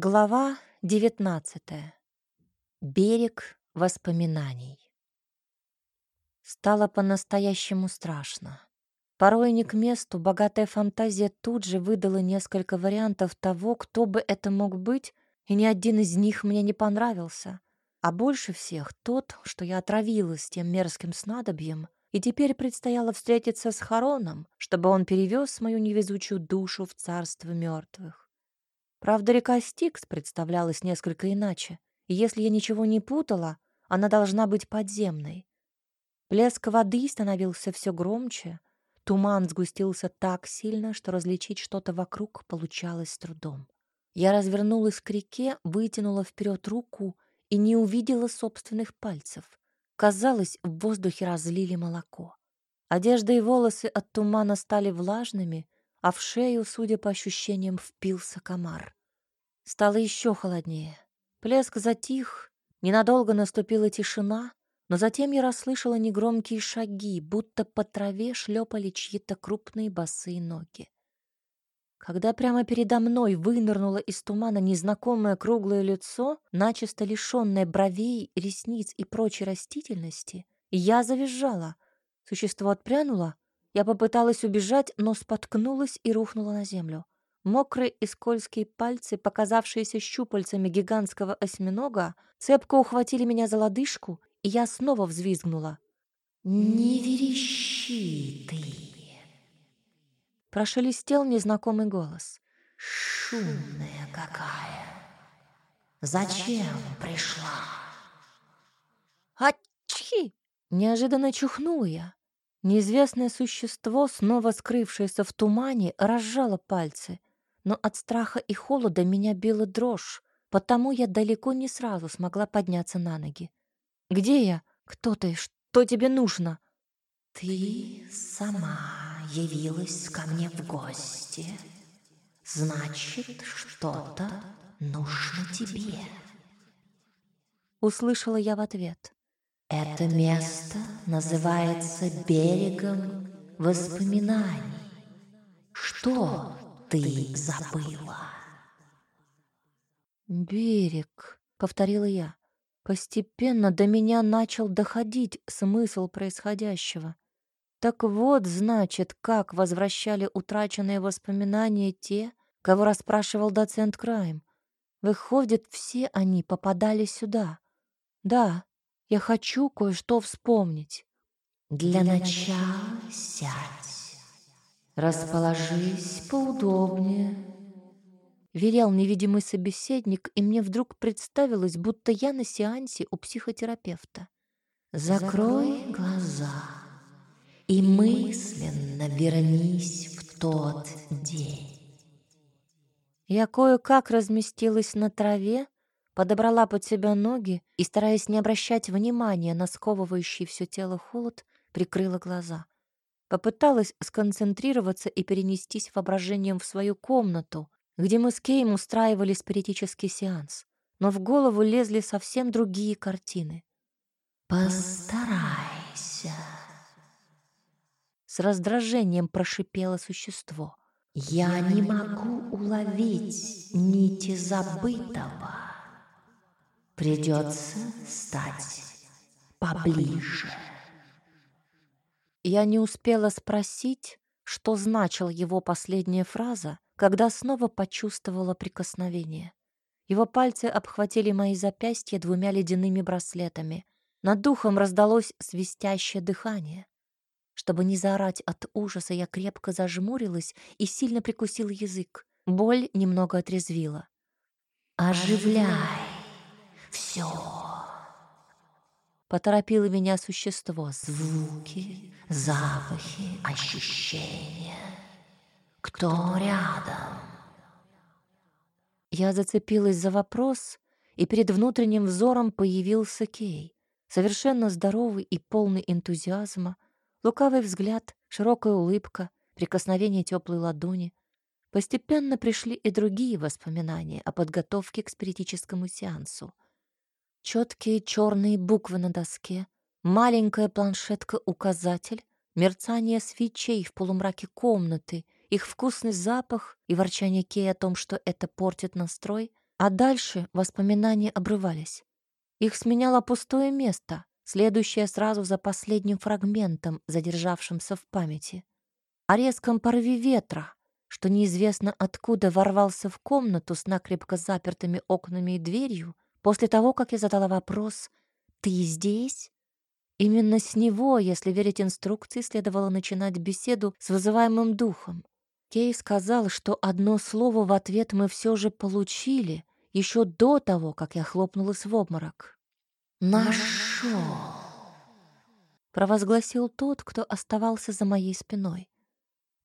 Глава 19. Берег воспоминаний. Стало по-настоящему страшно. Порой не к месту богатая фантазия тут же выдала несколько вариантов того, кто бы это мог быть, и ни один из них мне не понравился. А больше всех тот, что я отравилась тем мерзким снадобьем, и теперь предстояло встретиться с Хароном, чтобы он перевез мою невезучую душу в царство мертвых. Правда, река Стикс представлялась несколько иначе, и если я ничего не путала, она должна быть подземной. Плеск воды становился все громче, туман сгустился так сильно, что различить что-то вокруг получалось с трудом. Я развернулась к реке, вытянула вперед руку и не увидела собственных пальцев. Казалось, в воздухе разлили молоко. Одежда и волосы от тумана стали влажными, а в шею, судя по ощущениям, впился комар. Стало еще холоднее. Плеск затих, ненадолго наступила тишина, но затем я расслышала негромкие шаги, будто по траве шлепали чьи-то крупные босые ноги. Когда прямо передо мной вынырнуло из тумана незнакомое круглое лицо, начисто лишенное бровей, ресниц и прочей растительности, я завизжала. Существо отпрянуло, я попыталась убежать, но споткнулась и рухнула на землю. Мокрые и скользкие пальцы, показавшиеся щупальцами гигантского осьминога, цепко ухватили меня за лодыжку, и я снова взвизгнула. «Не верещи ты!» Прошелестел незнакомый голос. «Шумная какая! Зачем пришла?» «Ачхи!» Неожиданно чухнула я. Неизвестное существо, снова скрывшееся в тумане, разжало пальцы, но от страха и холода меня била дрожь, потому я далеко не сразу смогла подняться на ноги. «Где я? Кто ты? Что тебе нужно?» «Ты сама явилась ко мне в гости. Значит, что-то нужно тебе». Услышала я в ответ. Это место называется берегом воспоминаний. Что ты забыла? Берег, повторила я. Постепенно до меня начал доходить смысл происходящего. Так вот, значит, как возвращали утраченные воспоминания те, кого расспрашивал доцент Крайм. Выходит, все они попадали сюда. Да, я хочу кое-что вспомнить. Для начала сядь. Расположись поудобнее. Велел невидимый собеседник, и мне вдруг представилось, будто я на сеансе у психотерапевта. Закрой глаза и мысленно вернись в тот день. Я кое-как разместилась на траве, подобрала под себя ноги и, стараясь не обращать внимания на сковывающий все тело холод, прикрыла глаза. Попыталась сконцентрироваться и перенестись воображением в свою комнату, где мы с Кейм устраивали спиритический сеанс. Но в голову лезли совсем другие картины. «Постарайся!» С раздражением прошипело существо. «Я не могу уловить нити забытого!» Придется стать поближе. Я не успела спросить, что значила его последняя фраза, когда снова почувствовала прикосновение. Его пальцы обхватили мои запястья двумя ледяными браслетами. Над духом раздалось свистящее дыхание. Чтобы не заорать от ужаса, я крепко зажмурилась и сильно прикусила язык. Боль немного отрезвила. «Оживляй!» Все. Поторопило меня существо. Звуки, запахи, ощущения. Кто рядом? Я зацепилась за вопрос, и перед внутренним взором появился Кей. Совершенно здоровый и полный энтузиазма, лукавый взгляд, широкая улыбка, прикосновение теплой ладони. Постепенно пришли и другие воспоминания о подготовке к спиритическому сеансу — Четкие черные буквы на доске, маленькая планшетка-указатель, мерцание свечей в полумраке комнаты, их вкусный запах и ворчание Кей о том, что это портит настрой, А дальше воспоминания обрывались. Их сменяло пустое место, следующее сразу за последним фрагментом, задержавшимся в памяти. О резком порыве ветра, что неизвестно откуда ворвался в комнату с накрепко запертыми окнами и дверью, после того, как я задала вопрос «Ты здесь?». Именно с него, если верить инструкции, следовало начинать беседу с вызываемым духом. Кей сказал, что одно слово в ответ мы все же получили, еще до того, как я хлопнулась в обморок. «Нашел!» провозгласил тот, кто оставался за моей спиной.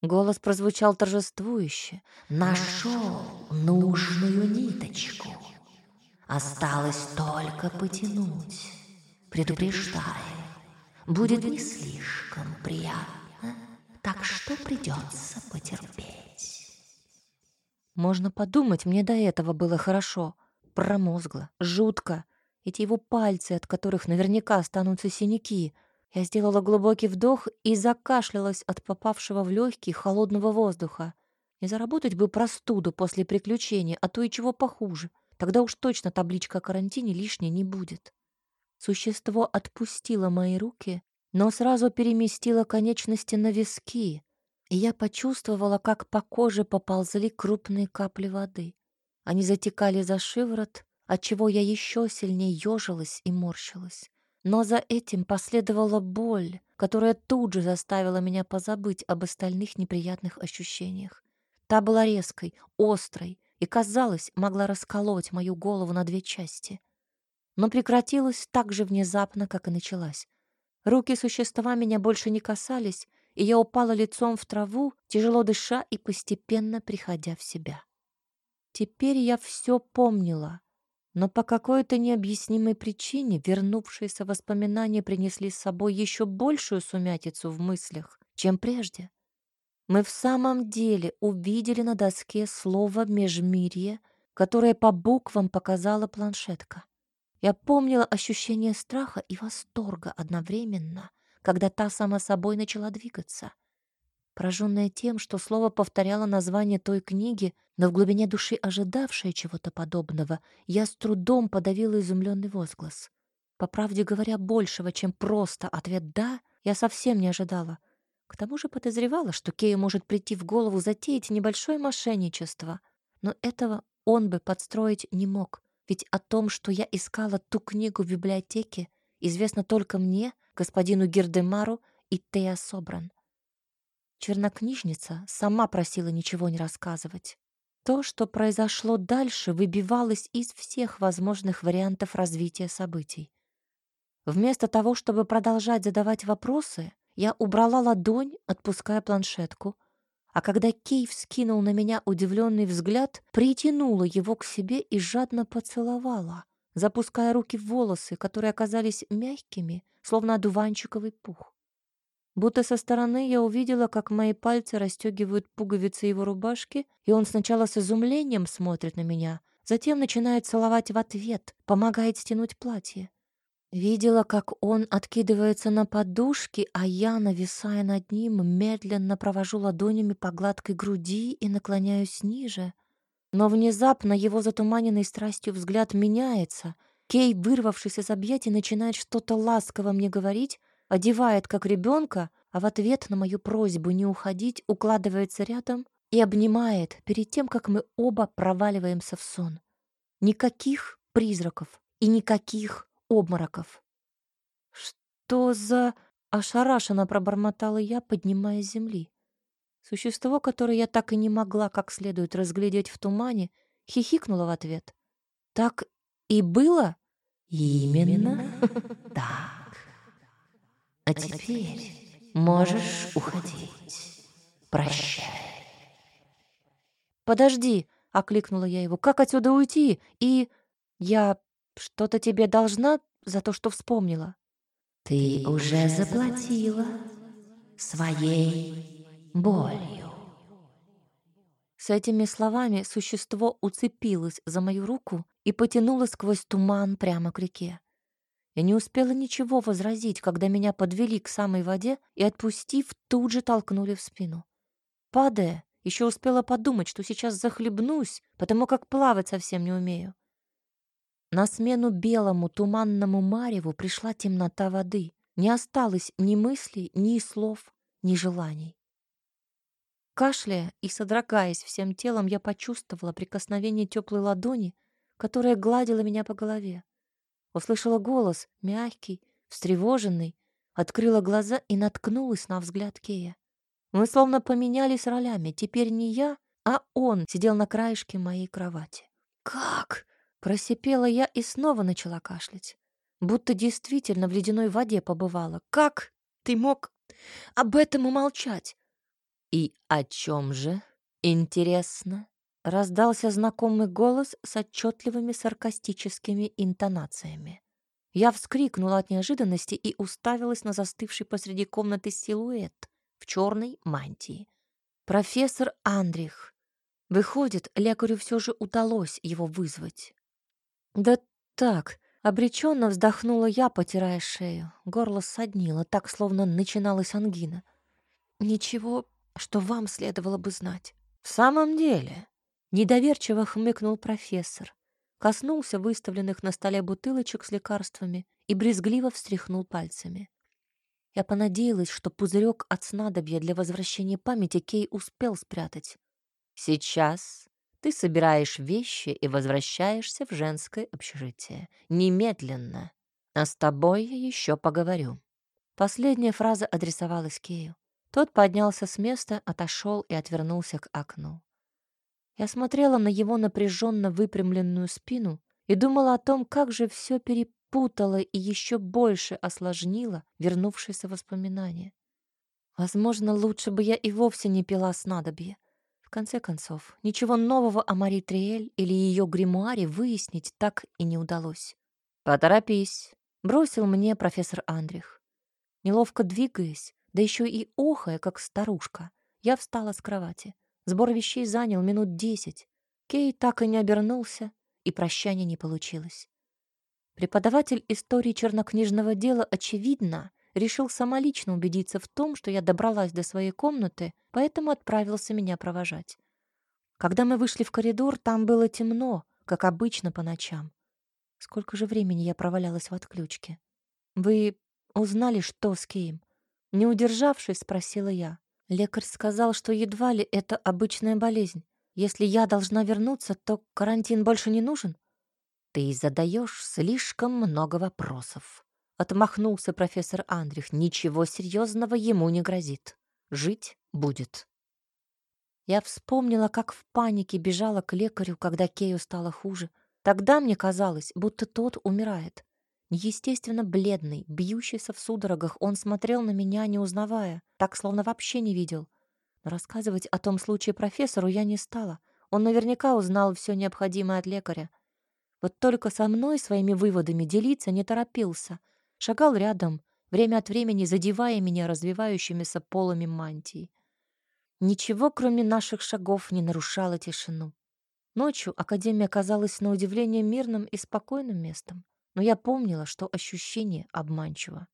Голос прозвучал торжествующе. «Нашел нужную ниточку. Осталось только потянуть. Предупреждаю, будет не слишком приятно, так что придется потерпеть». Можно подумать, мне до этого было хорошо. Промозгло, жутко. Эти его пальцы, от которых наверняка останутся синяки. Я сделала глубокий вдох и закашлялась от попавшего в легкие холодного воздуха. Не заработать бы простуду после приключения, а то и чего похуже. Тогда уж точно табличка о карантине лишней не будет. Существо отпустило мои руки, но сразу переместило конечности на виски, и я почувствовала, как по коже поползли крупные капли воды. Они затекали за шиворот, отчего я еще сильнее ежилась и морщилась. Но за этим последовала боль, которая тут же заставила меня позабыть об остальных неприятных ощущениях. Та была резкой, острой и, казалось, могла расколоть мою голову на две части. Но прекратилась так же внезапно, как и началась. Руки существа меня больше не касались, и я упала лицом в траву, тяжело дыша и постепенно приходя в себя. Теперь я все помнила, но по какой-то необъяснимой причине вернувшиеся воспоминания принесли с собой еще большую сумятицу в мыслях, чем прежде. Мы в самом деле увидели на доске слово «межмирье», которое по буквам показала планшетка. Я помнила ощущение страха и восторга одновременно — когда та сама собой начала двигаться. Пораженная тем, что слово повторяло название той книги, но в глубине души ожидавшая чего-то подобного, я с трудом подавила изумленный возглас. По правде говоря, большего, чем просто ответ «да», я совсем не ожидала. К тому же подозревала, что Кею может прийти в голову затеять небольшое мошенничество. Но этого он бы подстроить не мог, ведь о том, что я искала ту книгу в библиотеке, известно только мне господину Гердемару и Тея Собран. Чернокнижница сама просила ничего не рассказывать. То, что произошло дальше, выбивалось из всех возможных вариантов развития событий. Вместо того, чтобы продолжать задавать вопросы, я убрала ладонь, отпуская планшетку, а когда Кей вскинул на меня удивленный взгляд, притянула его к себе и жадно поцеловала, запуская руки в волосы, которые оказались мягкими словно одуванчиковый пух. Будто со стороны я увидела, как мои пальцы расстегивают пуговицы его рубашки, и он сначала с изумлением смотрит на меня, затем начинает целовать в ответ, помогает стянуть платье. Видела, как он откидывается на подушки, а я, нависая над ним, медленно провожу ладонями по гладкой груди и наклоняюсь ниже. Но внезапно его затуманенный страстью взгляд меняется — Кей, вырвавшись из объятий, начинает что-то ласково мне говорить, одевает как ребенка, а в ответ на мою просьбу не уходить укладывается рядом и обнимает перед тем, как мы оба проваливаемся в сон. Никаких призраков и никаких обмороков. «Что за...» — ошарашенно пробормотала я, поднимая с земли. Существо, которое я так и не могла как следует разглядеть в тумане, хихикнуло в ответ. «Так и было?» Именно так. А теперь можешь уходить. Прощай. Подожди, окликнула я его. Как отсюда уйти? И я что-то тебе должна за то, что вспомнила. Ты уже заплатила своей болью. С этими словами существо уцепилось за мою руку и потянуло сквозь туман прямо к реке. Я не успела ничего возразить, когда меня подвели к самой воде и, отпустив, тут же толкнули в спину. Падая, Еще успела подумать, что сейчас захлебнусь, потому как плавать совсем не умею. На смену белому туманному мареву пришла темнота воды. Не осталось ни мыслей, ни слов, ни желаний. Кашляя и содрогаясь всем телом, я почувствовала прикосновение теплой ладони, которая гладила меня по голове. Услышала голос, мягкий, встревоженный, открыла глаза и наткнулась на взгляд Кея. Мы словно поменялись ролями. Теперь не я, а он сидел на краешке моей кровати. «Как?» — просипела я и снова начала кашлять. Будто действительно в ледяной воде побывала. «Как ты мог об этом умолчать?» «И о чем же? Интересно?» Раздался знакомый голос с отчетливыми саркастическими интонациями. Я вскрикнула от неожиданности и уставилась на застывший посреди комнаты силуэт в черной мантии. Профессор Андрих. Выходит, лекарю все же удалось его вызвать. Да так, обреченно вздохнула я, потирая шею. Горло соднило, так, словно начиналась ангина. Ничего что вам следовало бы знать. В самом деле, недоверчиво хмыкнул профессор, коснулся выставленных на столе бутылочек с лекарствами и брезгливо встряхнул пальцами. Я понадеялась, что пузырек от снадобья для возвращения памяти Кей успел спрятать. Сейчас ты собираешь вещи и возвращаешься в женское общежитие. Немедленно. А с тобой я еще поговорю. Последняя фраза адресовалась Кею. Тот поднялся с места, отошел и отвернулся к окну. Я смотрела на его напряженно выпрямленную спину и думала о том, как же все перепутало и еще больше осложнило вернувшиеся воспоминания. Возможно, лучше бы я и вовсе не пила снадобье. Конце концов, ничего нового о Мари Триэль или ее гримуаре выяснить так и не удалось. «Поторопись», — бросил мне профессор Андрих. Неловко двигаясь, да еще и охая, как старушка. Я встала с кровати. Сбор вещей занял минут десять. Кей так и не обернулся, и прощания не получилось. Преподаватель истории чернокнижного дела, очевидно, решил самолично убедиться в том, что я добралась до своей комнаты, поэтому отправился меня провожать. Когда мы вышли в коридор, там было темно, как обычно по ночам. Сколько же времени я провалялась в отключке? Вы узнали, что с Кеем? Не удержавшись, спросила я. Лекарь сказал, что едва ли это обычная болезнь. Если я должна вернуться, то карантин больше не нужен. Ты задаешь слишком много вопросов. Отмахнулся профессор Андрих. Ничего серьезного ему не грозит. Жить будет. Я вспомнила, как в панике бежала к лекарю, когда Кею стало хуже. Тогда мне казалось, будто тот умирает. Естественно, бледный, бьющийся в судорогах, он смотрел на меня, не узнавая, так, словно вообще не видел. Но рассказывать о том случае профессору я не стала. Он наверняка узнал все необходимое от лекаря. Вот только со мной своими выводами делиться не торопился. Шагал рядом, время от времени задевая меня развивающимися полами мантии. Ничего, кроме наших шагов, не нарушало тишину. Ночью Академия казалась на удивление мирным и спокойным местом но я помнила, что ощущение обманчиво.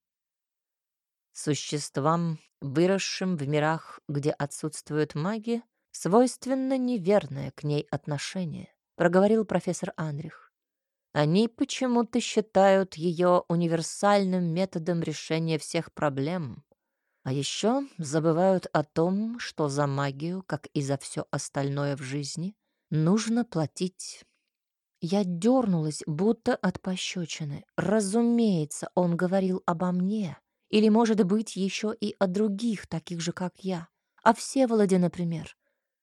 Существам, выросшим в мирах, где отсутствует магия, свойственно неверное к ней отношение, проговорил профессор Андрих. Они почему-то считают ее универсальным методом решения всех проблем, а еще забывают о том, что за магию, как и за все остальное в жизни, нужно платить я дернулась, будто от пощечины. Разумеется, он говорил обо мне. Или, может быть, еще и о других, таких же, как я. О Всеволоде, например.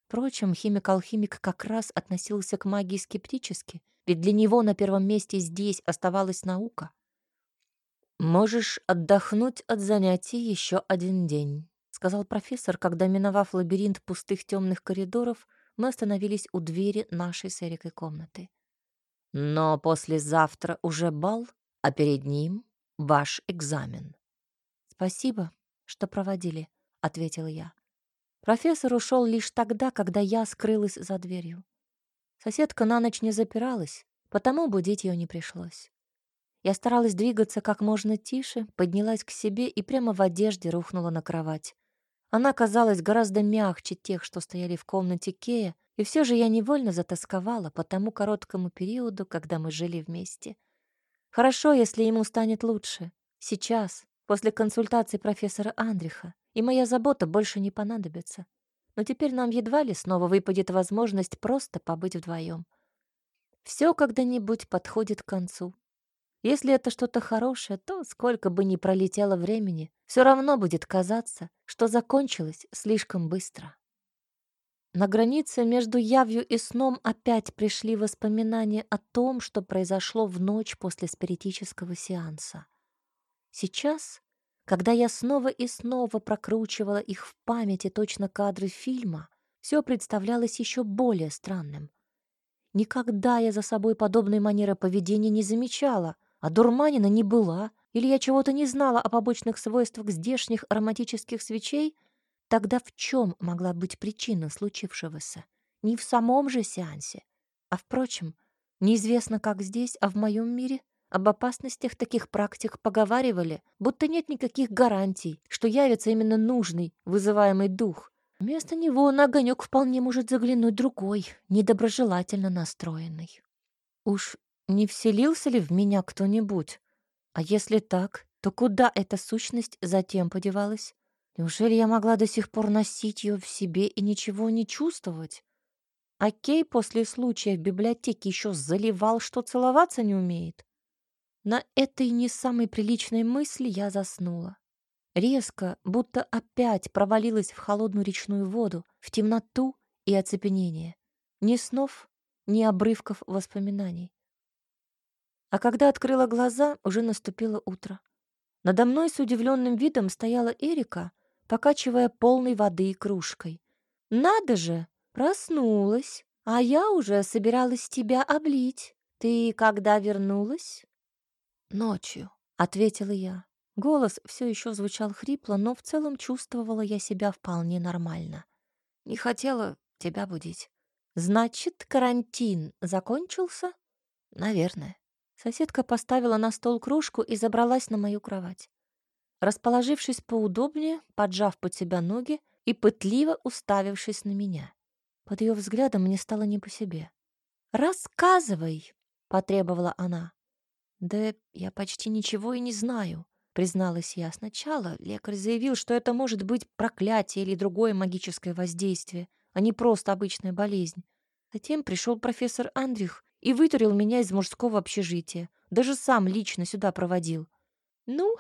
Впрочем, химик-алхимик как раз относился к магии скептически, ведь для него на первом месте здесь оставалась наука. «Можешь отдохнуть от занятий еще один день», — сказал профессор, когда, миновав лабиринт пустых темных коридоров, мы остановились у двери нашей с Эрикой комнаты. Но послезавтра уже бал, а перед ним ваш экзамен. Спасибо, что проводили, ответила я. Профессор ушел лишь тогда, когда я скрылась за дверью. Соседка на ночь не запиралась, потому будить ее не пришлось. Я старалась двигаться как можно тише, поднялась к себе и прямо в одежде рухнула на кровать. Она казалась гораздо мягче тех, что стояли в комнате Кея, и все же я невольно затасковала по тому короткому периоду, когда мы жили вместе. Хорошо, если ему станет лучше. Сейчас, после консультации профессора Андриха, и моя забота больше не понадобится. Но теперь нам едва ли снова выпадет возможность просто побыть вдвоем. Все когда-нибудь подходит к концу. Если это что-то хорошее, то сколько бы ни пролетело времени, все равно будет казаться, что закончилось слишком быстро. На границе между явью и сном опять пришли воспоминания о том, что произошло в ночь после спиритического сеанса. Сейчас, когда я снова и снова прокручивала их в памяти точно кадры фильма, все представлялось еще более странным. Никогда я за собой подобной манеры поведения не замечала — а дурманина не была, или я чего-то не знала о побочных свойствах здешних ароматических свечей, тогда в чем могла быть причина случившегося? Не в самом же сеансе. А, впрочем, неизвестно, как здесь, а в моем мире об опасностях таких практик поговаривали, будто нет никаких гарантий, что явится именно нужный, вызываемый дух. Вместо него на огонек вполне может заглянуть другой, недоброжелательно настроенный. Уж не вселился ли в меня кто-нибудь? А если так, то куда эта сущность затем подевалась? Неужели я могла до сих пор носить ее в себе и ничего не чувствовать? А Кей после случая в библиотеке еще заливал, что целоваться не умеет. На этой не самой приличной мысли я заснула. Резко, будто опять провалилась в холодную речную воду, в темноту и оцепенение. Ни снов, ни обрывков воспоминаний. А когда открыла глаза, уже наступило утро. Надо мной с удивленным видом стояла Эрика, покачивая полной воды кружкой. «Надо же! Проснулась! А я уже собиралась тебя облить. Ты когда вернулась?» «Ночью», — ответила я. Голос все еще звучал хрипло, но в целом чувствовала я себя вполне нормально. Не хотела тебя будить. «Значит, карантин закончился?» «Наверное». Соседка поставила на стол кружку и забралась на мою кровать. Расположившись поудобнее, поджав под себя ноги и пытливо уставившись на меня. Под ее взглядом мне стало не по себе. «Рассказывай!» — потребовала она. «Да я почти ничего и не знаю», — призналась я. Сначала лекарь заявил, что это может быть проклятие или другое магическое воздействие, а не просто обычная болезнь. Затем пришел профессор Андрих и вытурил меня из мужского общежития. Даже сам лично сюда проводил. «Ну,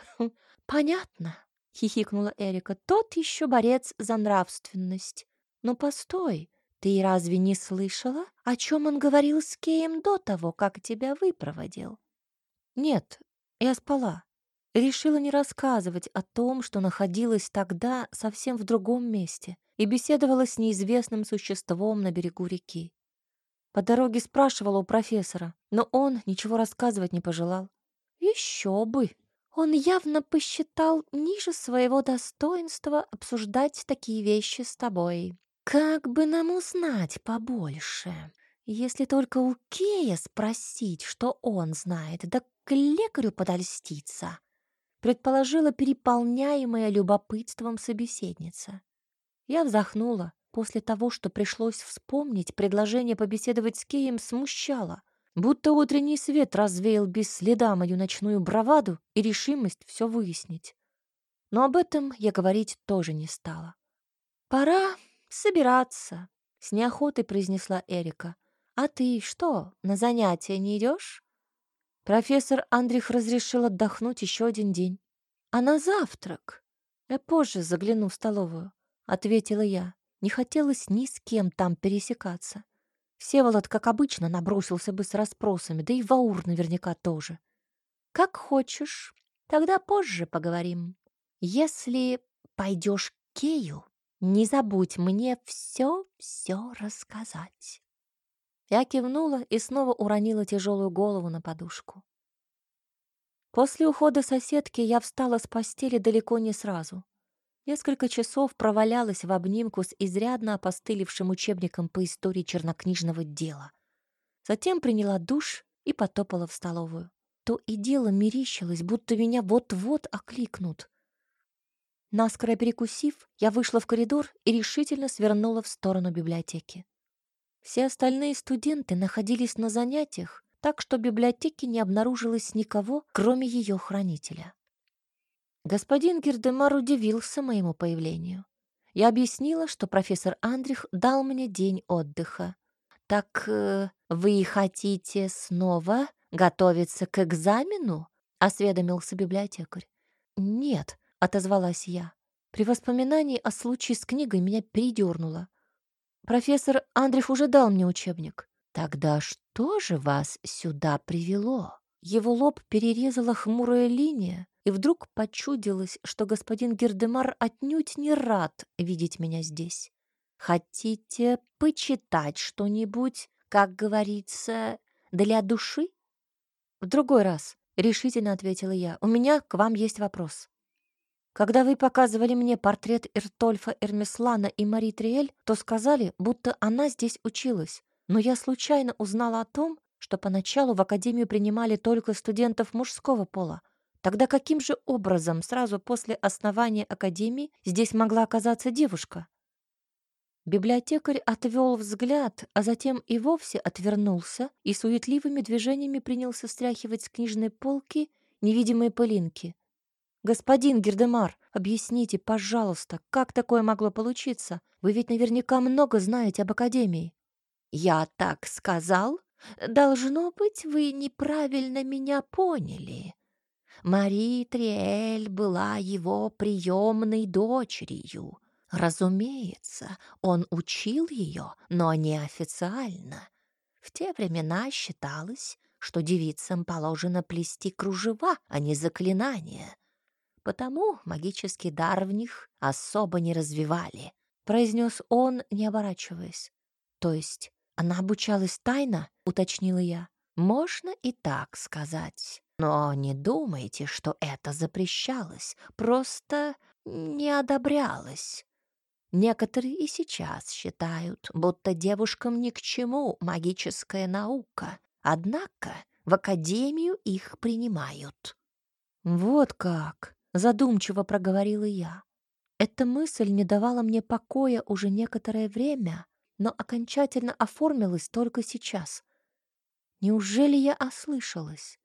понятно», — хихикнула Эрика. «Тот еще борец за нравственность. Но постой, ты разве не слышала, о чем он говорил с Кеем до того, как тебя выпроводил?» «Нет, я спала. Решила не рассказывать о том, что находилась тогда совсем в другом месте и беседовала с неизвестным существом на берегу реки. По дороге спрашивала у профессора, но он ничего рассказывать не пожелал. Еще бы! Он явно посчитал ниже своего достоинства обсуждать такие вещи с тобой. Как бы нам узнать побольше? Если только у Кея спросить, что он знает, да к лекарю подольститься, предположила переполняемая любопытством собеседница. Я вздохнула. После того, что пришлось вспомнить, предложение побеседовать с Кеем смущало, будто утренний свет развеял без следа мою ночную браваду и решимость все выяснить. Но об этом я говорить тоже не стала. «Пора собираться», — с неохотой произнесла Эрика. «А ты что, на занятия не идешь?» Профессор Андрих разрешил отдохнуть еще один день. «А на завтрак?» «Я позже загляну в столовую», — ответила я. Не хотелось ни с кем там пересекаться. Всеволод, как обычно, набросился бы с расспросами, да и Ваур наверняка тоже. «Как хочешь, тогда позже поговорим. Если пойдешь к Кею, не забудь мне все-все рассказать». Я кивнула и снова уронила тяжелую голову на подушку. После ухода соседки я встала с постели далеко не сразу. Несколько часов провалялась в обнимку с изрядно опостылевшим учебником по истории чернокнижного дела. Затем приняла душ и потопала в столовую. То и дело мерещилось, будто меня вот-вот окликнут. Наскоро перекусив, я вышла в коридор и решительно свернула в сторону библиотеки. Все остальные студенты находились на занятиях, так что в библиотеке не обнаружилось никого, кроме ее хранителя. Господин Гердемар удивился моему появлению. Я объяснила, что профессор Андрих дал мне день отдыха. «Так э, вы хотите снова готовиться к экзамену?» — осведомился библиотекарь. «Нет», — отозвалась я. При воспоминании о случае с книгой меня передернуло. Профессор Андрев уже дал мне учебник. Тогда что же вас сюда привело? Его лоб перерезала хмурая линия, и вдруг почудилось, что господин Гердемар отнюдь не рад видеть меня здесь. Хотите почитать что-нибудь, как говорится, для души? В другой раз, решительно ответила я. У меня к вам есть вопрос. Когда вы показывали мне портрет Иртольфа Эрмеслана и Мари Триэль, то сказали, будто она здесь училась. Но я случайно узнала о том, что поначалу в академию принимали только студентов мужского пола. Тогда каким же образом сразу после основания академии здесь могла оказаться девушка? Библиотекарь отвел взгляд, а затем и вовсе отвернулся и суетливыми движениями принялся стряхивать с книжной полки невидимые пылинки. «Господин Гердемар, объясните, пожалуйста, как такое могло получиться? Вы ведь наверняка много знаете об Академии». «Я так сказал? Должно быть, вы неправильно меня поняли. Мари Триэль была его приемной дочерью. Разумеется, он учил ее, но неофициально. В те времена считалось, что девицам положено плести кружева, а не заклинания потому магический дар в них особо не развивали», — произнес он, не оборачиваясь. «То есть она обучалась тайно?» — уточнила я. «Можно и так сказать. Но не думайте, что это запрещалось, просто не одобрялось. Некоторые и сейчас считают, будто девушкам ни к чему магическая наука, однако в академию их принимают». «Вот как!» Задумчиво проговорила я. Эта мысль не давала мне покоя уже некоторое время, но окончательно оформилась только сейчас. Неужели я ослышалась?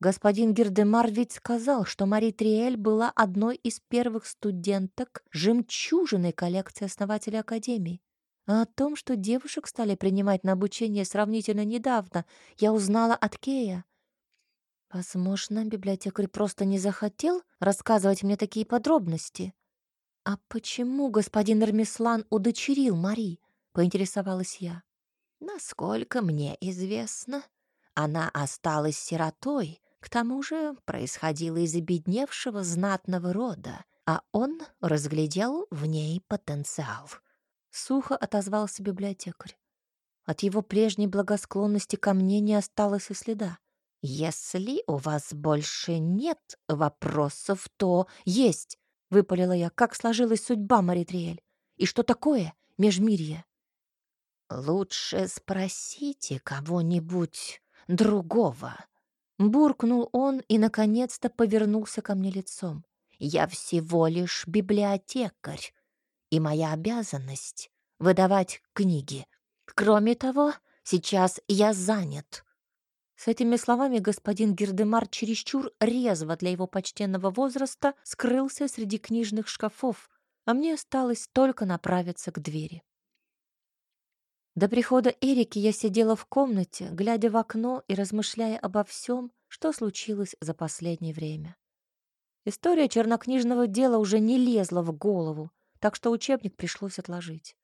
Господин Гердемар ведь сказал, что Мари Триэль была одной из первых студенток жемчужиной коллекции основателя Академии. А о том, что девушек стали принимать на обучение сравнительно недавно, я узнала от Кея. Возможно, библиотекарь просто не захотел рассказывать мне такие подробности. А почему господин Эрмислан удочерил Мари? поинтересовалась я. Насколько мне известно, она осталась сиротой, к тому же происходила из обедневшего знатного рода, а он разглядел в ней потенциал. Сухо отозвался библиотекарь. От его прежней благосклонности ко мне не осталось и следа. «Если у вас больше нет вопросов, то есть», — выпалила я, как сложилась судьба Маритриэль. «И что такое межмирье?» «Лучше спросите кого-нибудь другого», — буркнул он и, наконец-то, повернулся ко мне лицом. «Я всего лишь библиотекарь, и моя обязанность — выдавать книги. Кроме того, сейчас я занят». С этими словами господин Гердемар чересчур резво для его почтенного возраста скрылся среди книжных шкафов, а мне осталось только направиться к двери. До прихода Эрики я сидела в комнате, глядя в окно и размышляя обо всем, что случилось за последнее время. История чернокнижного дела уже не лезла в голову, так что учебник пришлось отложить.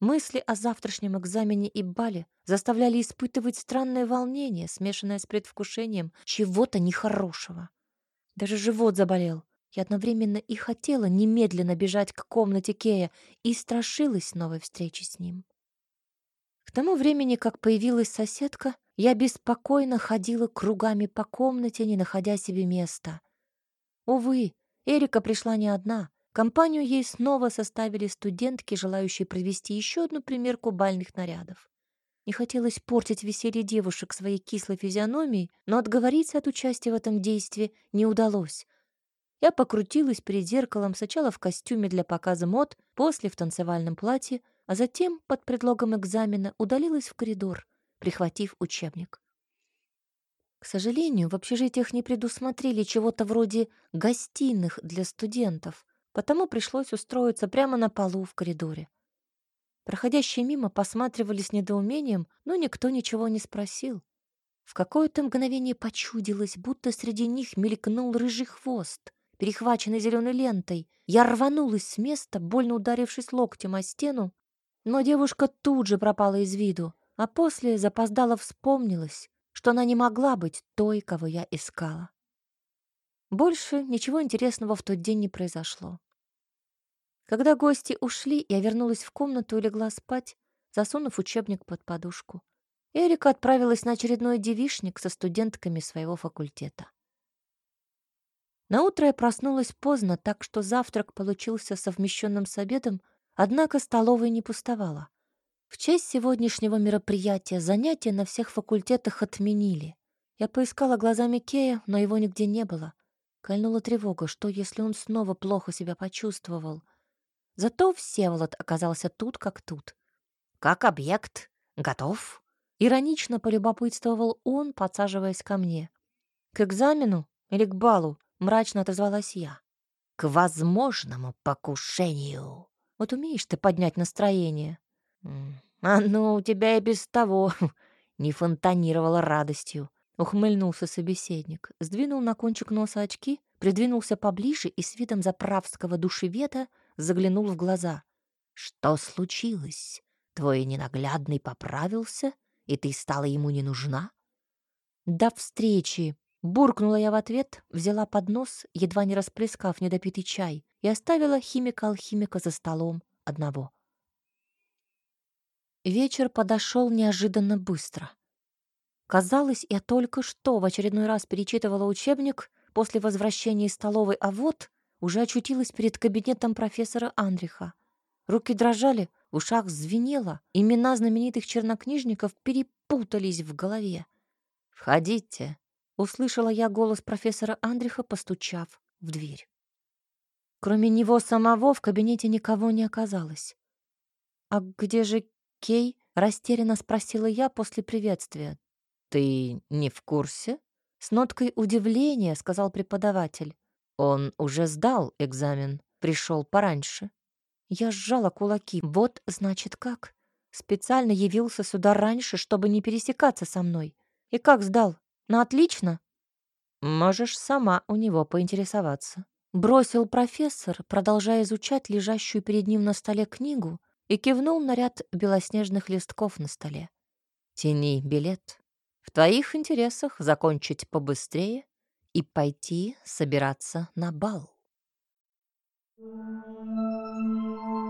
Мысли о завтрашнем экзамене и бале заставляли испытывать странное волнение, смешанное с предвкушением чего-то нехорошего. Даже живот заболел. Я одновременно и хотела немедленно бежать к комнате Кея и страшилась новой встречи с ним. К тому времени, как появилась соседка, я беспокойно ходила кругами по комнате, не находя себе места. Увы, Эрика пришла не одна. Компанию ей снова составили студентки, желающие провести еще одну примерку бальных нарядов. Не хотелось портить веселье девушек своей кислой физиономией, но отговориться от участия в этом действии не удалось. Я покрутилась перед зеркалом сначала в костюме для показа мод, после в танцевальном платье, а затем, под предлогом экзамена, удалилась в коридор, прихватив учебник. К сожалению, в общежитиях не предусмотрели чего-то вроде гостиных для студентов, потому пришлось устроиться прямо на полу в коридоре. Проходящие мимо посматривали с недоумением, но никто ничего не спросил. В какое-то мгновение почудилось, будто среди них мелькнул рыжий хвост, перехваченный зеленой лентой. Я рванулась с места, больно ударившись локтем о стену, но девушка тут же пропала из виду, а после запоздала вспомнилась, что она не могла быть той, кого я искала. Больше ничего интересного в тот день не произошло. Когда гости ушли, я вернулась в комнату и легла спать, засунув учебник под подушку. Эрика отправилась на очередной девишник со студентками своего факультета. Наутро я проснулась поздно, так что завтрак получился совмещенным с обедом, однако столовая не пустовала. В честь сегодняшнего мероприятия занятия на всех факультетах отменили. Я поискала глазами Кея, но его нигде не было. Кольнула тревога, что если он снова плохо себя почувствовал — Зато Всеволод оказался тут как тут. «Как объект? Готов?» Иронично полюбопытствовал он, подсаживаясь ко мне. «К экзамену или к балу?» — мрачно отозвалась я. «К возможному покушению». «Вот умеешь ты поднять настроение?» «А ну, у тебя и без того не фонтанировало радостью», — ухмыльнулся собеседник, сдвинул на кончик носа очки, придвинулся поближе и с видом заправского душеведа заглянул в глаза. «Что случилось? Твой ненаглядный поправился, и ты стала ему не нужна?» «До встречи!» — буркнула я в ответ, взяла поднос, едва не расплескав недопитый чай, и оставила химика-алхимика за столом одного. Вечер подошел неожиданно быстро. Казалось, я только что в очередной раз перечитывала учебник после возвращения из столовой, а вот уже очутилась перед кабинетом профессора Андриха. Руки дрожали, в ушах звенело, имена знаменитых чернокнижников перепутались в голове. «Входите», — услышала я голос профессора Андриха, постучав в дверь. Кроме него самого в кабинете никого не оказалось. «А где же Кей?» — растерянно спросила я после приветствия. «Ты не в курсе?» С ноткой удивления сказал преподаватель. Он уже сдал экзамен, пришел пораньше. Я сжала кулаки. Вот, значит, как. Специально явился сюда раньше, чтобы не пересекаться со мной. И как сдал? На отлично? Можешь сама у него поинтересоваться. Бросил профессор, продолжая изучать лежащую перед ним на столе книгу, и кивнул на ряд белоснежных листков на столе. «Тяни билет. В твоих интересах закончить побыстрее и пойти собираться на бал. Thank you.